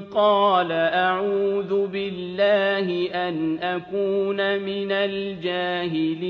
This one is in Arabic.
قَالَ أَعُوذُ بِاللَّهِ أَنْ أَكُونَ مِنَ الْجَاهِلِينَ